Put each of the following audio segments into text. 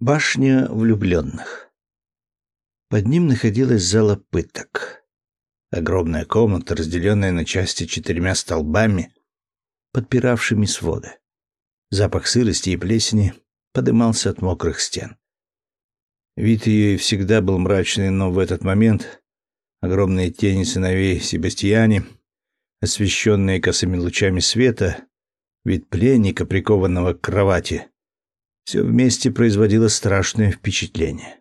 Башня влюбленных. Под ним находилась зала пыток. Огромная комната, разделенная на части четырьмя столбами, подпиравшими своды. Запах сырости и плесени подымался от мокрых стен. Вид ее и всегда был мрачный, но в этот момент огромные тени сыновей Себастьяне, освещенные косыми лучами света, вид пленника, прикованного к кровати, все вместе производило страшное впечатление.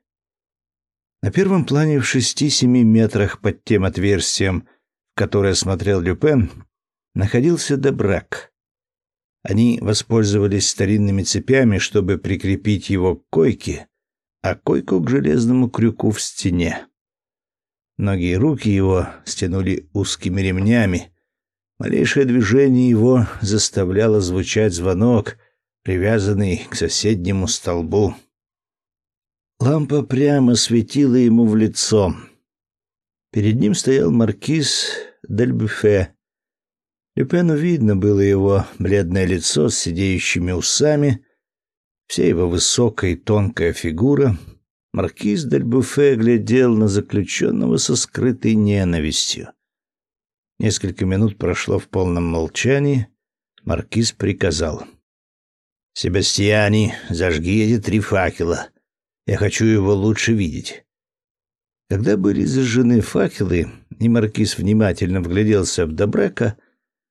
На первом плане в шести-семи метрах под тем отверстием, в которое смотрел Люпен, находился Добрак. Они воспользовались старинными цепями, чтобы прикрепить его к койке, а койку к железному крюку в стене. Ноги и руки его стянули узкими ремнями. Малейшее движение его заставляло звучать звонок — привязанный к соседнему столбу. Лампа прямо светила ему в лицо. Перед ним стоял маркиз Дельбюфе. Люпену видно было его бледное лицо с сидеющими усами, вся его высокая и тонкая фигура. Маркиз Дельбюфе глядел на заключенного со скрытой ненавистью. Несколько минут прошло в полном молчании. Маркиз приказал — Себастьяни, зажги эти три факела. Я хочу его лучше видеть. Когда были зажжены факелы, и маркиз внимательно вгляделся в Добрека,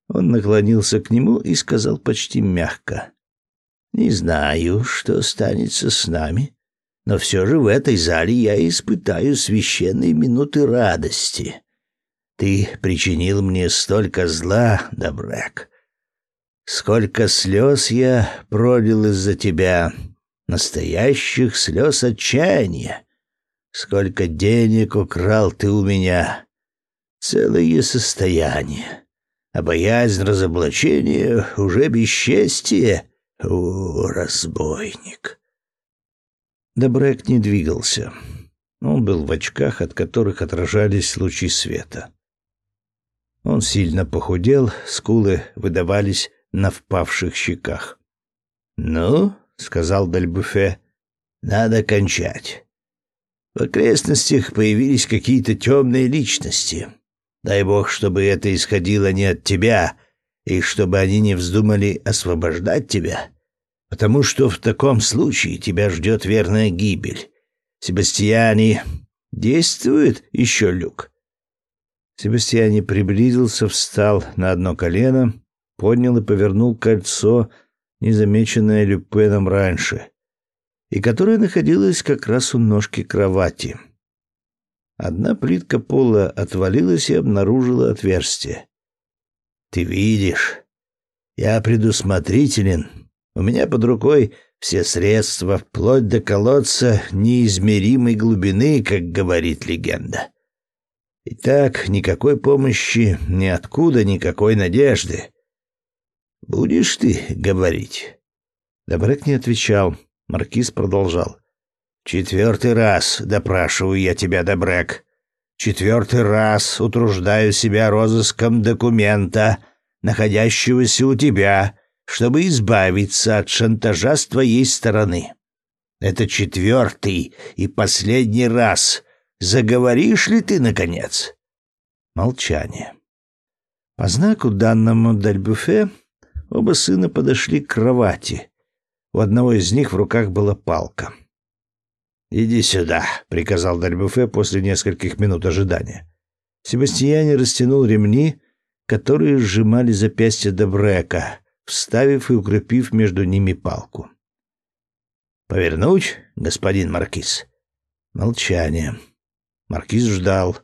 он наклонился к нему и сказал почти мягко: "Не знаю, что станется с нами, но все же в этой зале я испытаю священные минуты радости. Ты причинил мне столько зла, Добрек, Сколько слез я пролил из-за тебя, настоящих слез отчаяния. Сколько денег украл ты у меня. Целое состояние. А боязнь разоблачения уже бесчестие. О, разбойник. Добрек не двигался. Он был в очках, от которых отражались лучи света. Он сильно похудел, скулы выдавались на впавших щеках. «Ну, — сказал Дальбуфе, — надо кончать. В окрестностях появились какие-то темные личности. Дай бог, чтобы это исходило не от тебя, и чтобы они не вздумали освобождать тебя, потому что в таком случае тебя ждет верная гибель. Себастьяне действует еще люк?» Себастьяне приблизился, встал на одно колено поднял и повернул кольцо, незамеченное Люпеном раньше, и которое находилось как раз у ножки кровати. Одна плитка пола отвалилась и обнаружила отверстие. «Ты видишь, я предусмотрителен. У меня под рукой все средства, вплоть до колодца неизмеримой глубины, как говорит легенда. Итак, никакой помощи, ниоткуда никакой надежды. Будешь ты говорить? Добрек не отвечал. Маркиз продолжал. Четвертый раз допрашиваю я тебя, Добрек. Четвертый раз утруждаю себя розыском документа, находящегося у тебя, чтобы избавиться от шантажа с твоей стороны. Это четвертый и последний раз. Заговоришь ли ты, наконец?» Молчание. По знаку данному Дальбюфе Оба сына подошли к кровати. У одного из них в руках была палка. «Иди сюда», — приказал Дальбуфе после нескольких минут ожидания. Себастьяне растянул ремни, которые сжимали запястья Добрека, вставив и укрепив между ними палку. «Повернуть, господин Маркиз?» Молчание. Маркиз ждал.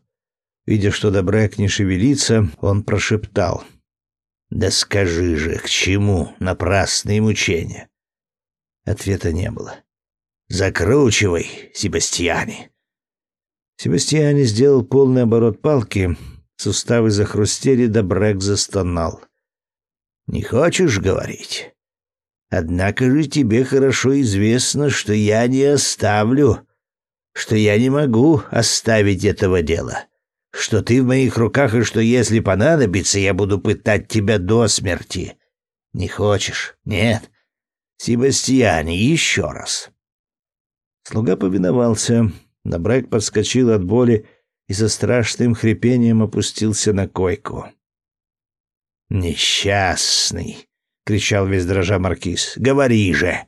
Видя, что Добрек не шевелится, он прошептал. Да скажи же, к чему напрасные мучения? Ответа не было. Закручивай, Себастьяне. Себастьяне сделал полный оборот палки, суставы захрустели, да Брэк застонал. Не хочешь говорить? Однако же тебе хорошо известно, что я не оставлю, что я не могу оставить этого дела что ты в моих руках и что, если понадобится, я буду пытать тебя до смерти. Не хочешь? Нет. Себастьяне, еще раз. Слуга повиновался. Добрек подскочил от боли и со страшным хрипением опустился на койку. «Несчастный!» — кричал весь дрожа маркиз. «Говори же!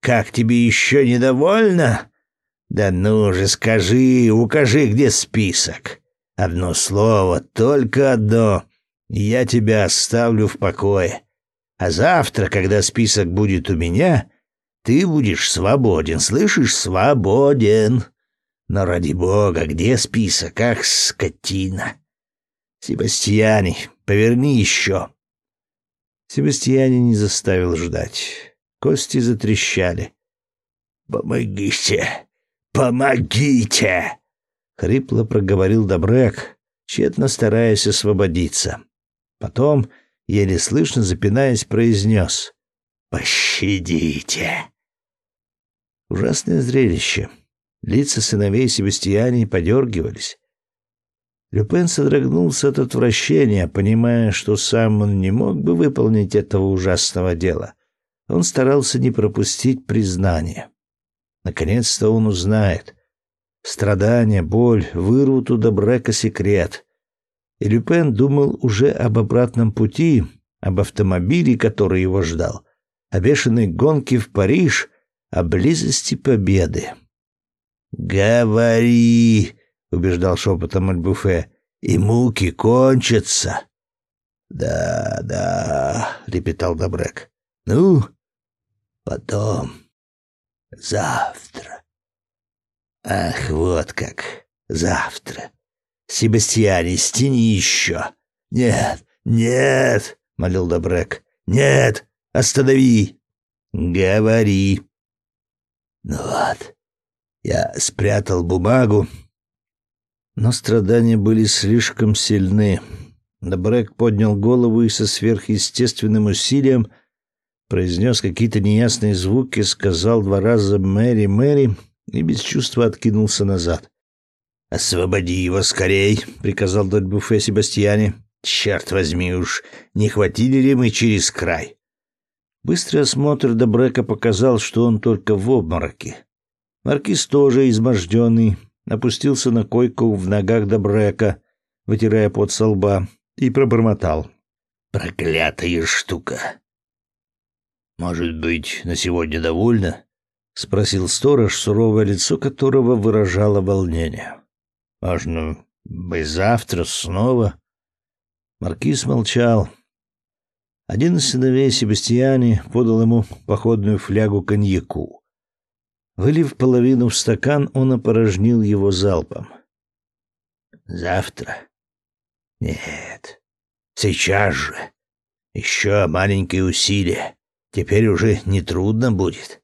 Как тебе еще недовольно? Да ну же, скажи, укажи, где список. Одно слово, только одно, я тебя оставлю в покое. А завтра, когда список будет у меня, ты будешь свободен, слышишь? Свободен!» Но ради бога, где список, ах, скотина! Себастьяне, поверни еще. Себастьяне не заставил ждать. Кости затрещали. «Помогите! Помогите!» — хрипло проговорил Добрек, тщетно стараясь освободиться. Потом, еле слышно запинаясь, произнес «Пощадите!» Ужасное зрелище. Лица сыновей Себастьяне подергивались. Люпен содрогнулся от отвращения, понимая, что сам он не мог бы выполнить этого ужасного дела. Он старался не пропустить признание. Наконец-то он узнает. Страдания, боль вырвут у Добрека секрет. И Люпен думал уже об обратном пути, об автомобиле, который его ждал, о бешеной гонке в Париж, о близости победы. «Говори!» — убеждал шепотом Альбуфе. «И муки кончатся!» «Да, да», — репетал Добрек. «Ну, потом, завтра». «Ах, вот как, завтра. Себастьяне, стяни еще». «Нет, нет», — молил Добрек. «Нет, останови». «Говори». «Ну вот, я спрятал бумагу, но страдания были слишком сильны. Добрек поднял голову и со сверхъестественным усилием произнес какие-то неясные звуки, сказал два раза «Мэри, Мэри» и без чувства откинулся назад. «Освободи его скорей!» — приказал Дольбуфе Себастьяне. «Черт возьми уж, не хватили ли мы через край?» Быстрый осмотр Добрека показал, что он только в обмороке. Маркиз тоже изможденный, опустился на койку в ногах Добрека, вытирая пот со лба, и пробормотал. «Проклятая штука!» «Может быть, на сегодня довольно?» — спросил сторож, суровое лицо которого выражало волнение. «Можно бы завтра снова?» Маркиз молчал. Один из сыновей Себастьяне подал ему походную флягу коньяку. Вылив половину в стакан, он опорожнил его залпом. «Завтра?» «Нет. Сейчас же. Еще маленькое усилие. Теперь уже не трудно будет».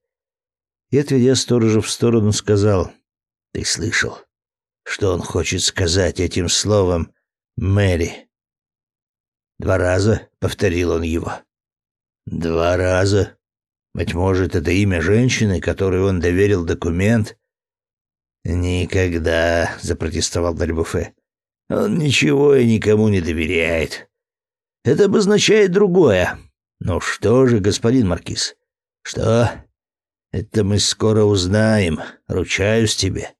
И, отведя сторожа в сторону, сказал, «Ты слышал, что он хочет сказать этим словом «Мэри»?» Два раза повторил он его. «Два раза», быть может, это имя женщины, которой он доверил документ? Никогда, запротестовал Дальбуфе. Он ничего и никому не доверяет. Это обозначает другое. Ну что же, господин маркиз? Что? Это мы скоро узнаем, ручаюсь тебе.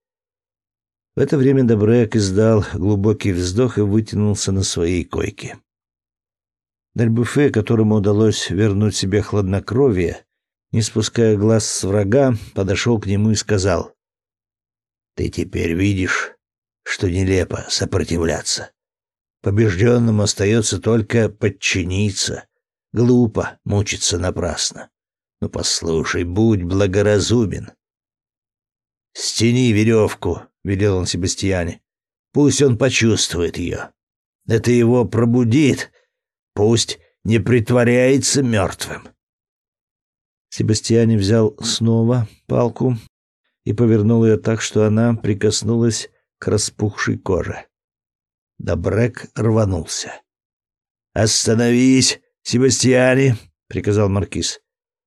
В это время Добрек издал глубокий вздох и вытянулся на своей койке. Дальбуфе, которому удалось вернуть себе хладнокровие, не спуская глаз с врага, подошел к нему и сказал: "Ты теперь видишь, что нелепо сопротивляться. Побежденному остается только подчиниться. Глупо мучиться напрасно. Ну послушай, будь благоразумен. Стяни веревку, велел он Себастьяне. Пусть он почувствует ее. Это его пробудит. Пусть не притворяется мертвым. Себастьяне взял снова палку и повернул ее так, что она прикоснулась к распухшей коже. Добрек рванулся. «Остановись, Себастьяне!» — приказал маркиз.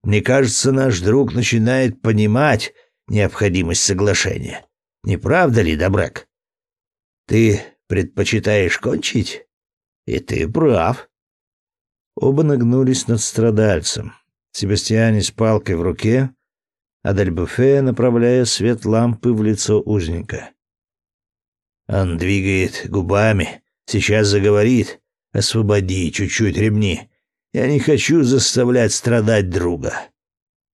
«Мне кажется, наш друг начинает понимать необходимость соглашения. Не правда ли, Добрек? Ты предпочитаешь кончить? И ты прав». Оба нагнулись над страдальцем. Себастьяне с палкой в руке Адальбуфе, направляя свет лампы в лицо узника. Он двигает губами, сейчас заговорит. Освободи чуть-чуть ремни. Я не хочу заставлять страдать друга.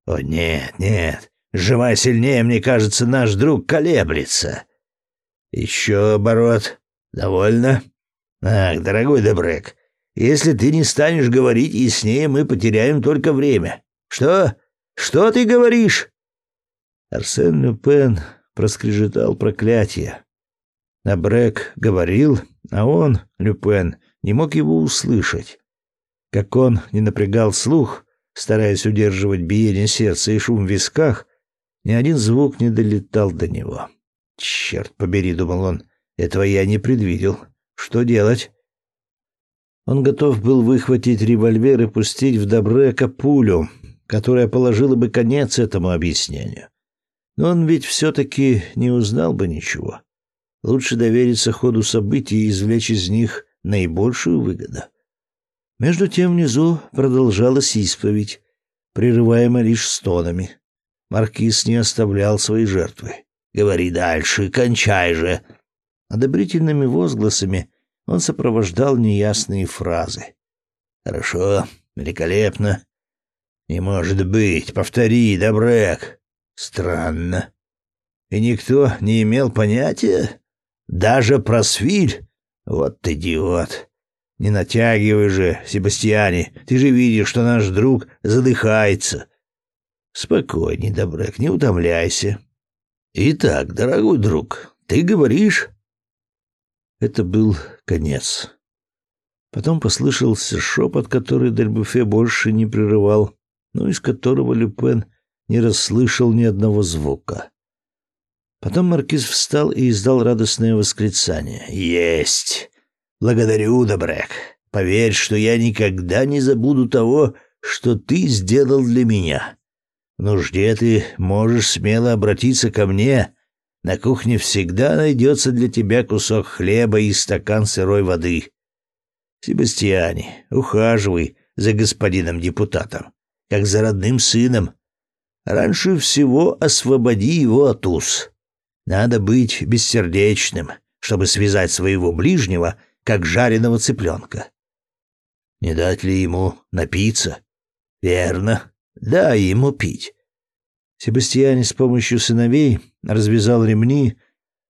О нет, нет, сжимай сильнее, мне кажется, наш друг колеблется. Еще оборот. Довольно? Ах, дорогой Дебрек, если ты не станешь говорить яснее, мы потеряем только время. Что? Что ты говоришь? Арсен Люпен проскрежетал проклятие. Набрек говорил, а он, Люпен, не мог его услышать. Как он не напрягал слух, стараясь удерживать биение сердца и шум в висках, ни один звук не долетал до него. «Черт побери», — думал он, — «этого я не предвидел. Что делать?» Он готов был выхватить револьвер и пустить в Добрека пулю, которая положила бы конец этому объяснению. Но он ведь все-таки не узнал бы ничего. Лучше довериться ходу событий и извлечь из них наибольшую выгоду. Между тем внизу продолжалась исповедь, прерываемая лишь стонами. Маркиз не оставлял своей жертвы. «Говори дальше, кончай же!» Одобрительными возгласами он сопровождал неясные фразы. «Хорошо, великолепно. Не может быть, повтори, Добрек. Странно. И никто не имел понятия? Даже просвиль? Вот идиот. Не натягивай же, Себастьяне, ты же видишь, что наш друг задыхается. Спокойней, Добрек, не утомляйся. Итак, дорогой друг, ты говоришь... Это был конец. Потом послышался шепот, который Дельбуфе больше не прерывал, но из которого Люпен не расслышал ни одного звука. Потом маркиз встал и издал радостное восклицание. «Есть! Благодарю, Добрек. Поверь, что я никогда не забуду того, что ты сделал для меня. В нужде ты можешь смело обратиться ко мне. На кухне всегда найдется для тебя кусок хлеба и стакан сырой воды. Себастьяне, ухаживай за господином депутатом, как за родным сыном. Раньше всего освободи его от уз. Надо быть бессердечным, чтобы связать своего ближнего как жареного цыпленка. Не дать ли ему напиться? Верно, дай ему пить. Себастьяне с помощью сыновей развязал ремни,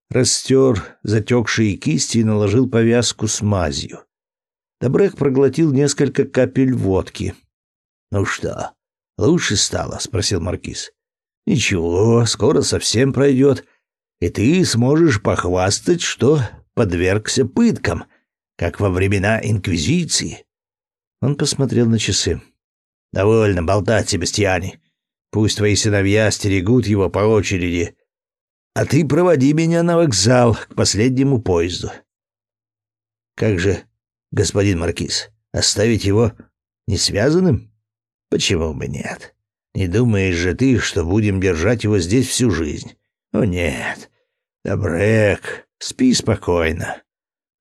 растер затекшие кисти и наложил повязку с мазью. Добрек проглотил несколько капель водки. «Ну что, лучше стало?» — спросил маркиз. «Ничего, скоро совсем пройдет, и ты сможешь похвастать, что подвергся пыткам, как во времена Инквизиции. Он посмотрел на часы. «Довольно болтать, Себастьяне. Пусть твои сыновья стерегут его по очереди. А ты проводи меня на вокзал к последнему поезду». «Как же, господин Маркиз, оставить его не связанным? Почему бы нет? Не думаешь же ты, что будем держать его здесь всю жизнь? О нет. Добрек, спи спокойно.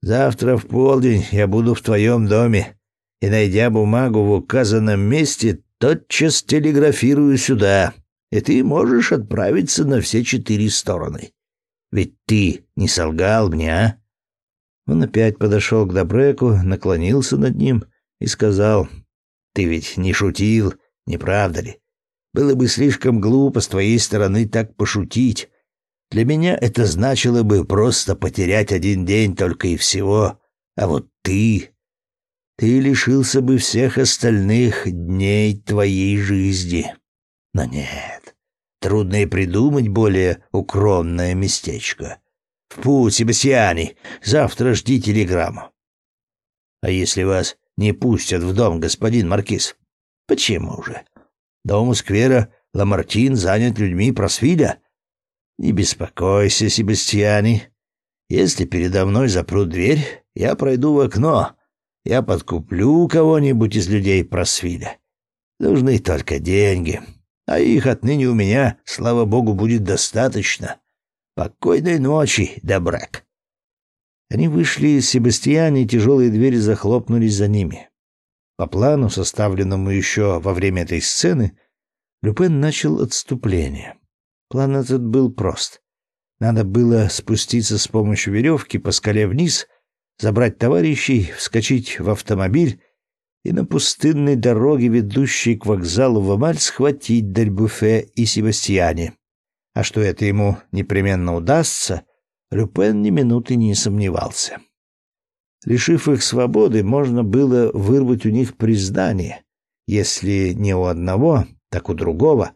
Завтра в полдень я буду в твоем доме, и, найдя бумагу в указанном месте, тотчас телеграфирую сюда, и ты можешь отправиться на все четыре стороны. Ведь ты не солгал мне, а?» Он опять подошел к Добреку, наклонился над ним и сказал, «Ты ведь не шутил, не правда ли? Было бы слишком глупо с твоей стороны так пошутить. Для меня это значило бы просто потерять один день только и всего. А вот ты... Ты лишился бы всех остальных дней твоей жизни. Но нет, трудно и придумать более укромное местечко. В путь, Себастьяне, завтра жди телеграмму. А если вас не пустят в дом, господин Маркиз? Почему же? Дом у сквера Ламартин занят людьми Просвиля. Не беспокойся, Себастьяне. Если передо мной запрут дверь, я пройду в окно. Я подкуплю кого-нибудь из людей Просвиля. Нужны только деньги, а их отныне у меня, слава богу, будет достаточно. Покойной ночи, добрак. Они вышли из Себастьяне, и тяжелые двери захлопнулись за ними. По плану, составленному еще во время этой сцены, Люпен начал отступление. План этот был прост. Надо было спуститься с помощью веревки по скале вниз, забрать товарищей, вскочить в автомобиль и на пустынной дороге, ведущей к вокзалу в Амаль, схватить Дельбуфе и Себастьяне. А что это ему непременно удастся, Люпен ни минуты не сомневался. Лишив их свободы, можно было вырвать у них признание, если не у одного, так у другого.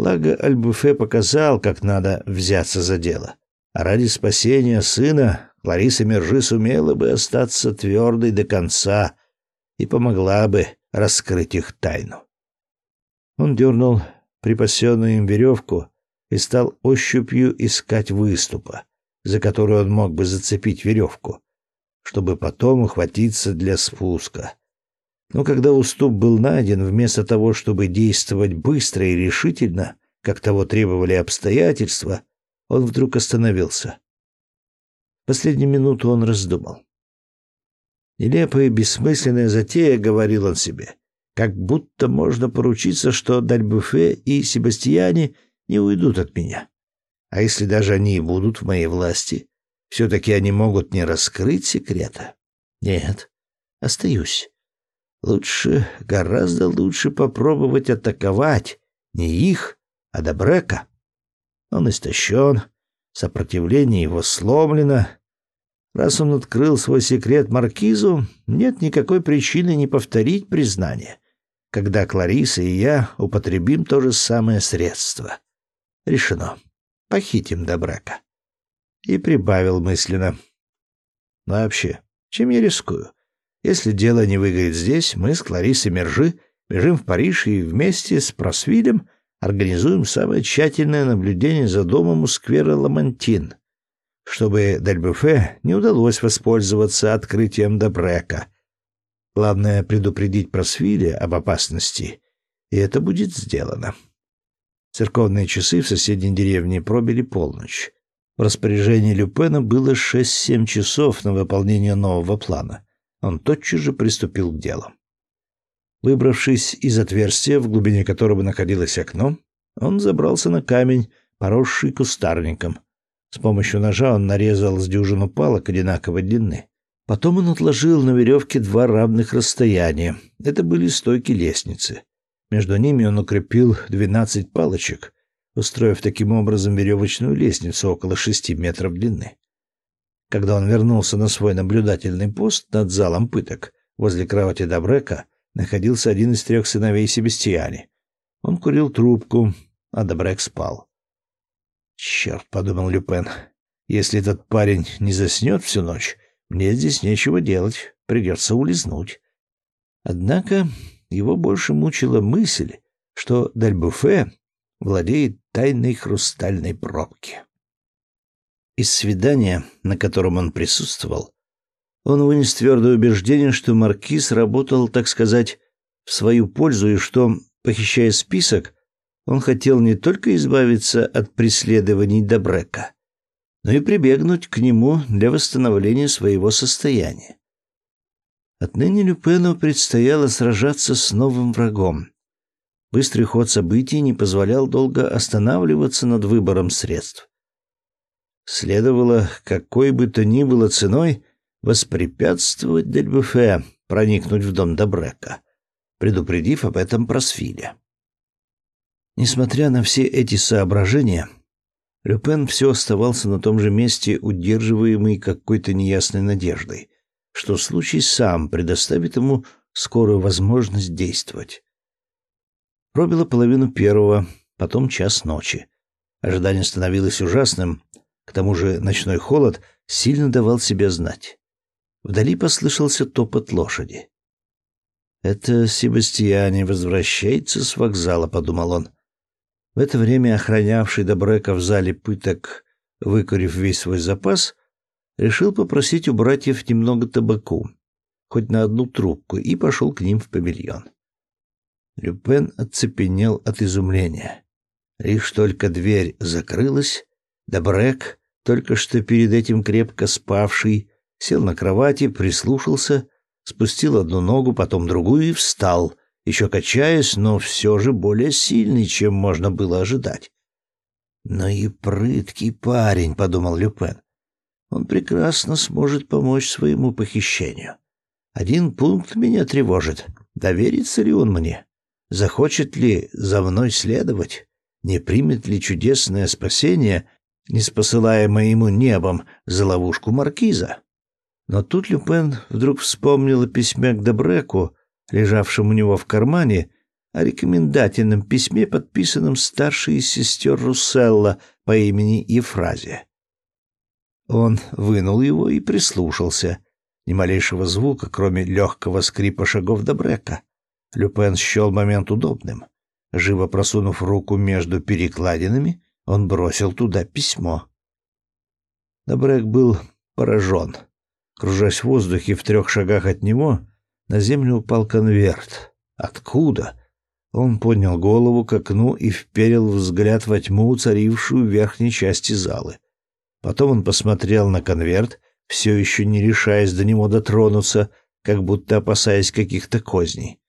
Благо Альбуфе показал, как надо взяться за дело. А ради спасения сына Лариса Мержи сумела бы остаться твердой до конца и помогла бы раскрыть их тайну. Он дернул припасенную им веревку и стал ощупью искать выступа, за который он мог бы зацепить веревку, чтобы потом ухватиться для спуска. Но когда уступ был найден, вместо того, чтобы действовать быстро и решительно, как того требовали обстоятельства, он вдруг остановился. В последнюю минуту он раздумал. Нелепая бессмысленная затея, говорил он себе, как будто можно поручиться, что Дальбуфе и Себастьяне не уйдут от меня. А если даже они и будут в моей власти, все-таки они могут не раскрыть секрета. Нет, остаюсь. Лучше, гораздо лучше попробовать атаковать не их, а Добрека. Он истощен, сопротивление его сломлено. Раз он открыл свой секрет маркизу, нет никакой причины не повторить признание, когда Клариса и я употребим то же самое средство. Решено. Похитим Добрека. И прибавил мысленно. Вообще, чем я рискую? Если дело не выгорит здесь, мы с Кларисой Мержи бежим в Париж и вместе с Просвилем организуем самое тщательное наблюдение за домом у сквера Ламантин, чтобы Дальбюфе не удалось воспользоваться открытием Добрека. Главное — предупредить Просвиля об опасности, и это будет сделано. Церковные часы в соседней деревне пробили полночь. В распоряжении Люпена было шесть-семь часов на выполнение нового плана. Он тотчас же приступил к делу. Выбравшись из отверстия, в глубине которого находилось окно, он забрался на камень, поросший кустарником. С помощью ножа он нарезал с дюжину палок одинаковой длины. Потом он отложил на веревке два равных расстояния. Это были стойки лестницы. Между ними он укрепил двенадцать палочек, устроив таким образом веревочную лестницу около шести метров длины. Когда он вернулся на свой наблюдательный пост над залом пыток, возле кровати Добрека находился один из трех сыновей Себастьяни. Он курил трубку, а Добрек спал. «Черт», — подумал Люпен, — «если этот парень не заснет всю ночь, мне здесь нечего делать, придется улизнуть». Однако его больше мучила мысль, что Дальбуфе владеет тайной хрустальной пробки. Из свидания, на котором он присутствовал, он вынес твердое убеждение, что маркиз работал, так сказать, в свою пользу и что, похищая список, он хотел не только избавиться от преследований Добрека, но и прибегнуть к нему для восстановления своего состояния. Отныне Люпену предстояло сражаться с новым врагом. Быстрый ход событий не позволял долго останавливаться над выбором средств. Следовало, какой бы то ни было ценой, воспрепятствовать Дельбюфе проникнуть в дом Добрека, предупредив об этом Просфиля. Несмотря на все эти соображения, Люпен все оставался на том же месте, удерживаемый какой-то неясной надеждой что случай сам предоставит ему скорую возможность действовать. Пробило половину первого, потом час ночи. Ожидание становилось ужасным, к тому же ночной холод сильно давал себя знать. Вдали послышался топот лошади. «Это Себастьяне возвращается с вокзала», — подумал он. В это время охранявший Добрека в зале пыток, выкурив весь свой запас, решил попросить у братьев немного табаку, хоть на одну трубку, и пошел к ним в павильон. Люпен оцепенел от изумления. Лишь только дверь закрылась, Добрек, только что перед этим крепко спавший, сел на кровати, прислушался, спустил одну ногу, потом другую и встал, еще качаясь, но все же более сильный, чем можно было ожидать. «Ну и прыткий парень», — подумал Люпен. «Он прекрасно сможет помочь своему похищению. Один пункт меня тревожит. Доверится ли он мне? Захочет ли за мной следовать? Не примет ли чудесное спасение, не спосылаемое ему небом за ловушку маркиза?» Но тут Люпен вдруг вспомнил о письме к Добреку, лежавшем у него в кармане, о рекомендательном письме, подписанном старшей из сестер Русселла по имени Ефразия. Он вынул его и прислушался. Ни малейшего звука, кроме легкого скрипа шагов Добрека. Люпен счел момент удобным. Живо просунув руку между перекладинами, он бросил туда письмо. Добрек был поражен. Кружась в воздухе в трех шагах от него, на землю упал конверт. Откуда? Он поднял голову к окну и вперил взгляд во тьму, царившую в верхней части залы. Потом он посмотрел на конверт, все еще не решаясь до него дотронуться, как будто опасаясь каких-то козней.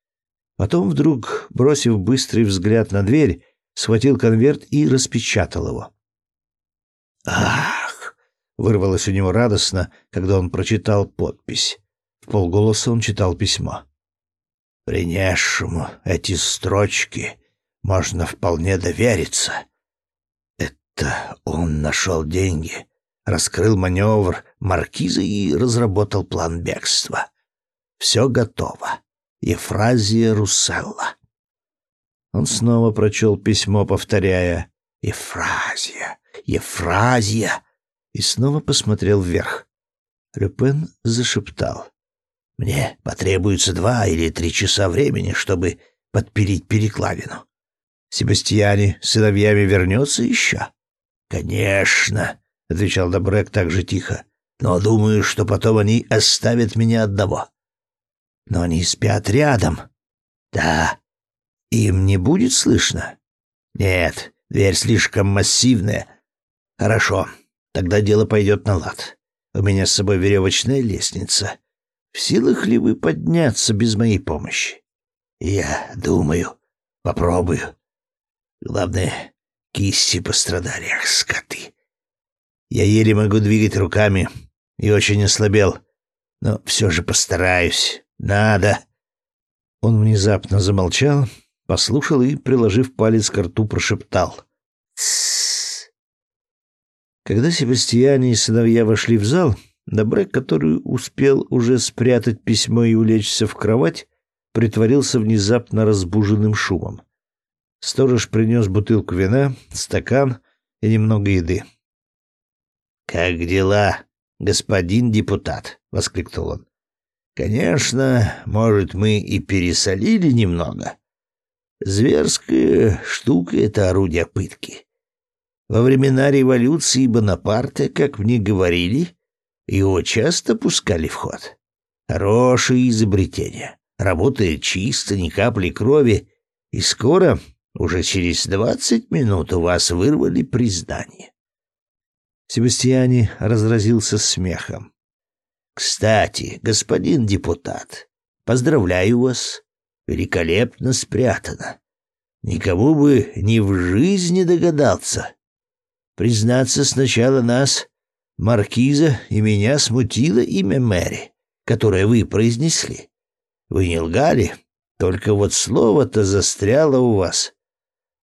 Потом вдруг, бросив быстрый взгляд на дверь, схватил конверт и распечатал его. «Ах!» — вырвалось у него радостно, когда он прочитал подпись. В полголоса он читал письмо. Принесшему эти строчки можно вполне довериться. Это он нашел деньги, раскрыл маневр маркиза и разработал план бегства. Все готово. Ефразия Русселла. Он снова прочел письмо, повторяя «Ефразия, Ефразия!» и снова посмотрел вверх. Люпен зашептал. Мне потребуется два или три часа времени, чтобы подпилить перекладину. Себастьяне с сыновьями вернется еще? Конечно, отвечал Добрек так же тихо. Но думаю, что потом они оставят меня одного. Но они спят рядом. Да. Им не будет слышно? Нет, дверь слишком массивная. Хорошо, тогда дело пойдет на лад. У меня с собой веревочная лестница. В силах ли вы подняться без моей помощи? Я думаю, попробую. Главное, кисти пострадали, ах, скоты. Я еле могу двигать руками и очень ослабел, но все же постараюсь. Надо. Он внезапно замолчал, послушал и, приложив палец к рту, прошептал. Когда Себастьяне и сыновья вошли в зал, Добрек, который успел уже спрятать письмо и улечься в кровать, притворился внезапно разбуженным шумом. Сторож принес бутылку вина, стакан и немного еды. «Как дела, господин депутат?» — воскликнул он. «Конечно, может, мы и пересолили немного. Зверская штука — это орудие пытки. Во времена революции Бонапарта, как мне говорили, его часто пускали в ход. Хорошее изобретение. Работает чисто, ни капли крови. И скоро, уже через двадцать минут, у вас вырвали признание. Себастьяне разразился смехом. «Кстати, господин депутат, поздравляю вас. Великолепно спрятано. Никому бы ни в жизни догадался. Признаться, сначала нас Маркиза и меня смутило имя Мэри, которое вы произнесли. Вы не лгали, только вот слово-то застряло у вас.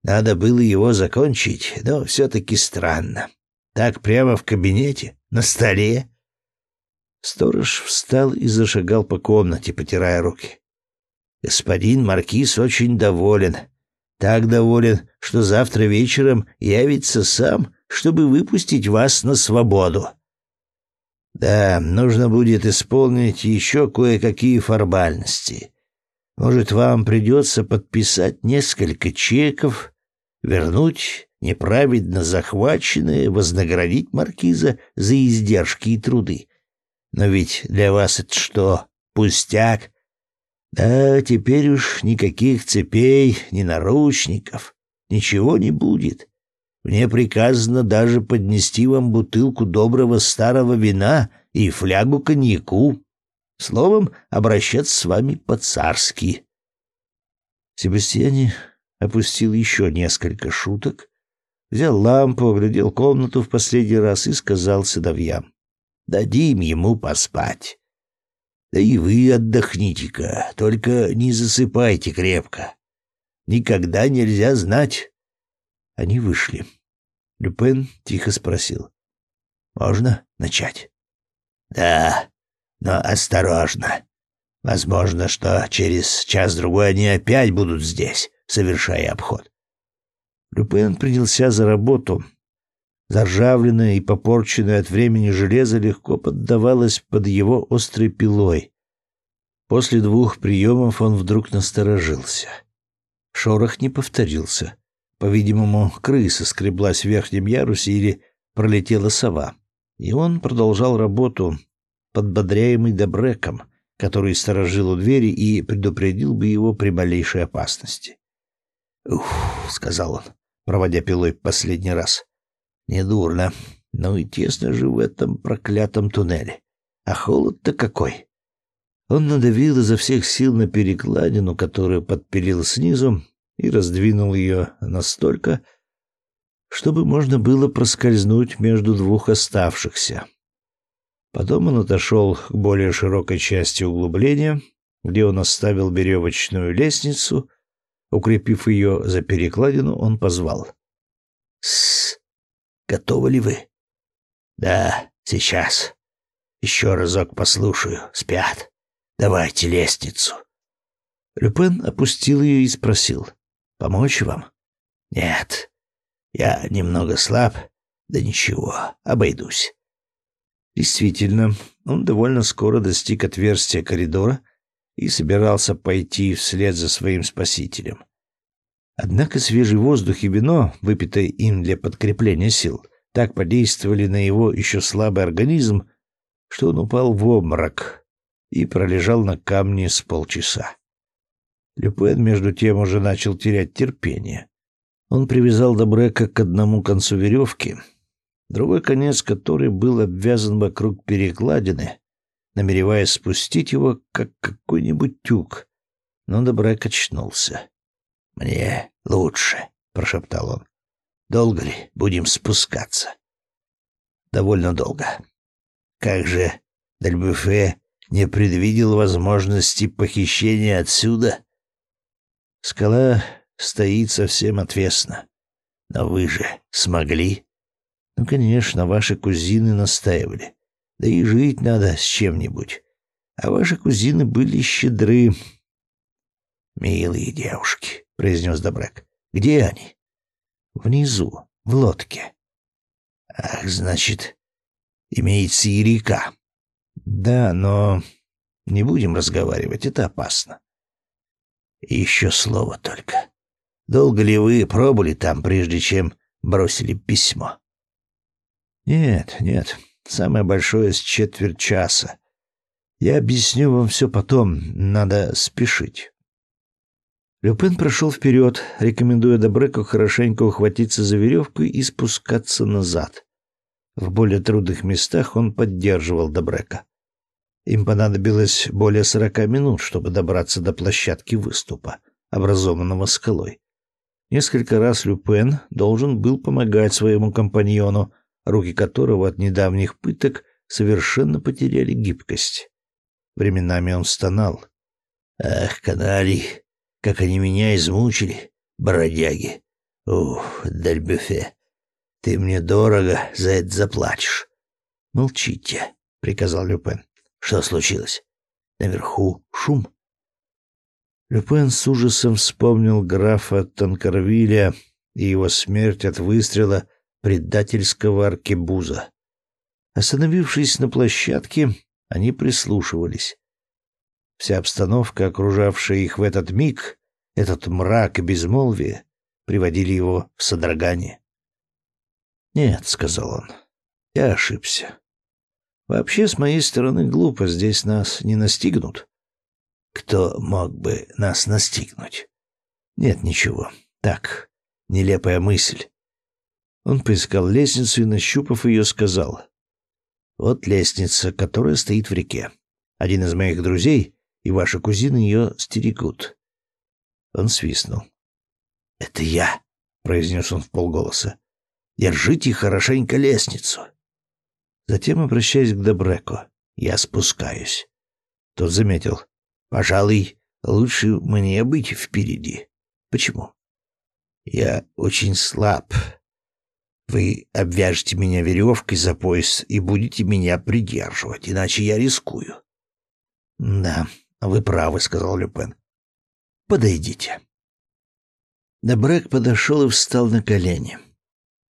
Надо было его закончить, но все-таки странно. Так прямо в кабинете, на столе. Сторож встал и зашагал по комнате, потирая руки. Господин Маркиз очень доволен. Так доволен, что завтра вечером явится сам чтобы выпустить вас на свободу. Да, нужно будет исполнить еще кое-какие формальности. Может, вам придется подписать несколько чеков, вернуть неправедно захваченное, вознаградить маркиза за издержки и труды. Но ведь для вас это что, пустяк? Да, теперь уж никаких цепей, ни наручников, ничего не будет. Мне приказано даже поднести вам бутылку доброго старого вина и флягу коньяку. Словом, обращаться с вами по-царски. Себастьяне опустил еще несколько шуток, взял лампу, оглядел комнату в последний раз и сказал сыновьям. «Дадим ему поспать. Да и вы отдохните-ка, только не засыпайте крепко. Никогда нельзя знать». Они вышли. Люпен тихо спросил. «Можно начать?» «Да, но осторожно. Возможно, что через час-другой они опять будут здесь, совершая обход. Люпен принялся за работу. Заржавленное и попорченное от времени железо легко поддавалось под его острой пилой. После двух приемов он вдруг насторожился. Шорох не повторился. По-видимому, крыса скреблась в верхнем ярусе или пролетела сова. И он продолжал работу, подбодряемый Добреком, который сторожил у двери и предупредил бы его при малейшей опасности. «Ух», — сказал он, проводя пилой последний раз. «Недурно. Ну и тесно же в этом проклятом туннеле. А холод-то какой!» Он надавил изо всех сил на перекладину, которую подпилил снизу, и раздвинул ее настолько, чтобы можно было проскользнуть между двух оставшихся. Потом он отошел к более широкой части углубления, где он оставил веревочную лестницу. Укрепив ее за перекладину, он позвал. «С, готовы ли вы?» «Да, сейчас. Еще разок послушаю. Спят. Давайте лестницу». Люпен опустил ее и спросил. «Помочь вам?» «Нет. Я немного слаб. Да ничего, обойдусь». Действительно, он довольно скоро достиг отверстия коридора и собирался пойти вслед за своим спасителем. Однако свежий воздух и вино, выпитое им для подкрепления сил, так подействовали на его еще слабый организм, что он упал в обморок и пролежал на камне с полчаса. Люпен, между тем, уже начал терять терпение. Он привязал Добрека к одному концу веревки — другой конец которой был обвязан вокруг перекладины, намереваясь спустить его, как какой-нибудь тюк. Но Добрек очнулся. «Мне лучше», — прошептал он. «Долго ли будем спускаться?» «Довольно долго. Как же Дальбюфе не предвидел возможности похищения отсюда?» «Скала стоит совсем отвесно. Но вы же смогли?» Ну, конечно, ваши кузины настаивали. Да и жить надо с чем-нибудь. А ваши кузины были щедры. «Милые девушки», — произнес Добрек. «Где они?» «Внизу, в лодке». «Ах, значит, имеется и река». «Да, но не будем разговаривать, это опасно». «Еще слово только. Долго ли вы пробыли там, прежде чем бросили письмо?» Нет, нет, самое большое с четверть часа. Я объясню вам все потом, надо спешить. Люпен прошел вперед, рекомендуя Добреку хорошенько ухватиться за веревку и спускаться назад. В более трудных местах он поддерживал Добрека. Им понадобилось более сорока минут, чтобы добраться до площадки выступа, образованного скалой. Несколько раз Люпен должен был помогать своему компаньону, руки которого от недавних пыток совершенно потеряли гибкость. Временами он стонал. «Ах, канали, как они меня измучили, бродяги! Ух, Дальбюфе, ты мне дорого за это заплатишь!» «Молчите», — приказал Люпен. «Что случилось? Наверху шум?» Люпен с ужасом вспомнил графа Танкервиля и его смерть от выстрела предательского аркебуза. Остановившись на площадке, они прислушивались. Вся обстановка, окружавшая их в этот миг, этот мрак и безмолвие, приводили его в содрогание. «Нет», — сказал он, — «я ошибся. Вообще, с моей стороны, глупо, здесь нас не настигнут». «Кто мог бы нас настигнуть?» «Нет, ничего. Так, нелепая мысль. Он поискал лестницу и, нащупав ее, сказал. «Вот лестница, которая стоит в реке. Один из моих друзей и ваши кузины ее стерегут. Он свистнул. «Это я», — произнес он вполголоса. «Держите хорошенько лестницу». Затем, обращаясь к Добреку, я спускаюсь. Тот заметил. «Пожалуй, лучше мне быть впереди». «Почему?» «Я очень слаб. Вы обвяжете меня веревкой за пояс и будете меня придерживать, иначе я рискую». «Да, вы правы», — сказал Люпен. «Подойдите». Добрек подошел и встал на колени.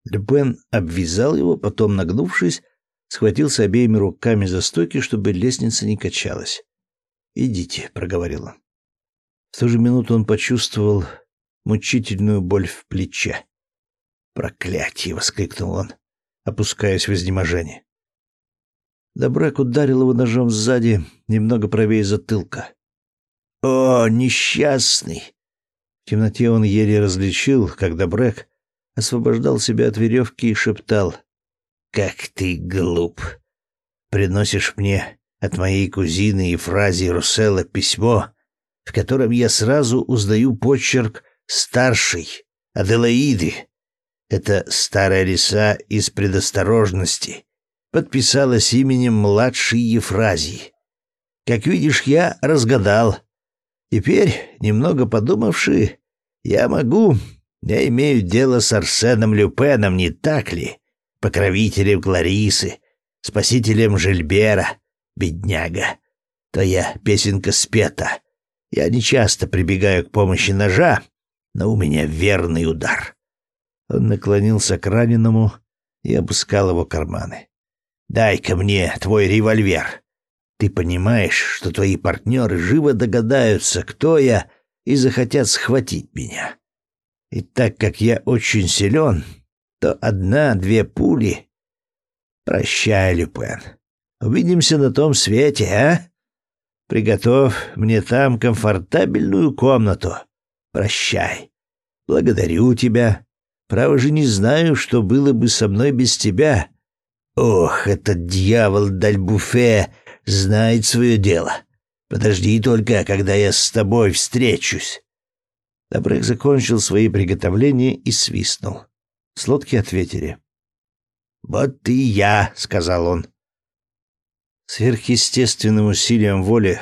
Люпен обвязал его, потом, нагнувшись, схватился обеими руками за стойки, чтобы лестница не качалась. «Идите», — проговорил он. В ту же минуту он почувствовал мучительную боль в плече. «Проклятие!» — воскликнул он, опускаясь в изнеможение. Добрек ударил его ножом сзади, немного правее затылка. «О, несчастный!» В темноте он еле различил, как Добрек освобождал себя от веревки и шептал. «Как ты глуп! Приносишь мне от моей кузины и фразе Русселла письмо, в котором я сразу узнаю почерк старшей Аделаиды. Это старая лиса из предосторожности подписалась именем младшей Ефразии. Как видишь, я разгадал. Теперь, немного подумавши, я могу... Я имею дело с Арсеном Люпеном, не так ли? Покровителем Кларисы, спасителем Жильбера, бедняга. Твоя песенка спета. Я не часто прибегаю к помощи ножа, но у меня верный удар. Он наклонился к раненому и обыскал его карманы. «Дай-ка мне твой револьвер. Ты понимаешь, что твои партнеры живо догадаются, кто я, и захотят схватить меня. И так как я очень силен, то одна-две пули... Прощай, Люпен. Увидимся на том свете, а? Приготовь мне там комфортабельную комнату. Прощай. Благодарю тебя. Право же не знаю, что было бы со мной без тебя. Ох, этот дьявол Дальбуфе знает свое дело. Подожди только, когда я с тобой встречусь. Добрых закончил свои приготовления и свистнул. С лодки ответили. «Вот и я», — сказал он. Сверхъестественным усилием воли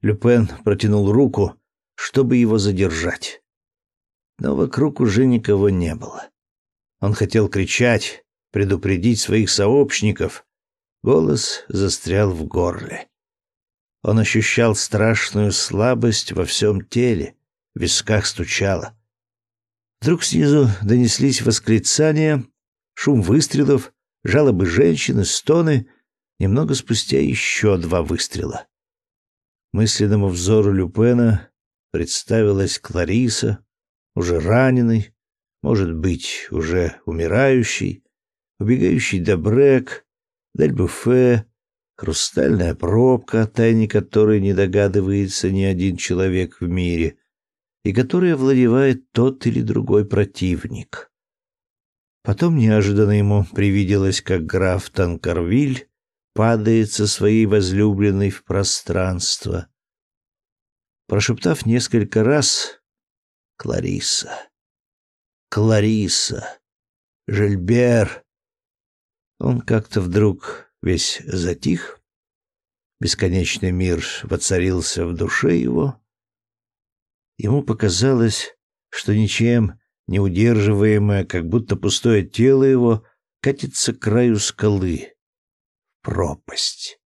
Люпен протянул руку, чтобы его задержать. Но вокруг уже никого не было. Он хотел кричать, предупредить своих сообщников. Голос застрял в горле. Он ощущал страшную слабость во всем теле, в висках стучало. Вдруг снизу донеслись восклицания, шум выстрелов, жалобы женщины, стоны. Немного спустя еще два выстрела. Мысленному взору Люпена представилась Клариса, уже раненый, может быть, уже умирающий, убегающий Добрек, Дельбуфе, хрустальная пробка, о тайне которой не догадывается ни один человек в мире, и которой овладевает тот или другой противник. Потом неожиданно ему привиделось, как граф Танкарвиль падает со своей возлюбленной в пространство. Прошептав несколько раз «Клариса! Клариса! Жильбер!» Он как-то вдруг весь затих, бесконечный мир воцарился в душе его. Ему показалось, что ничем не удерживаемое, как будто пустое тело его катится к краю скалы, пропасть.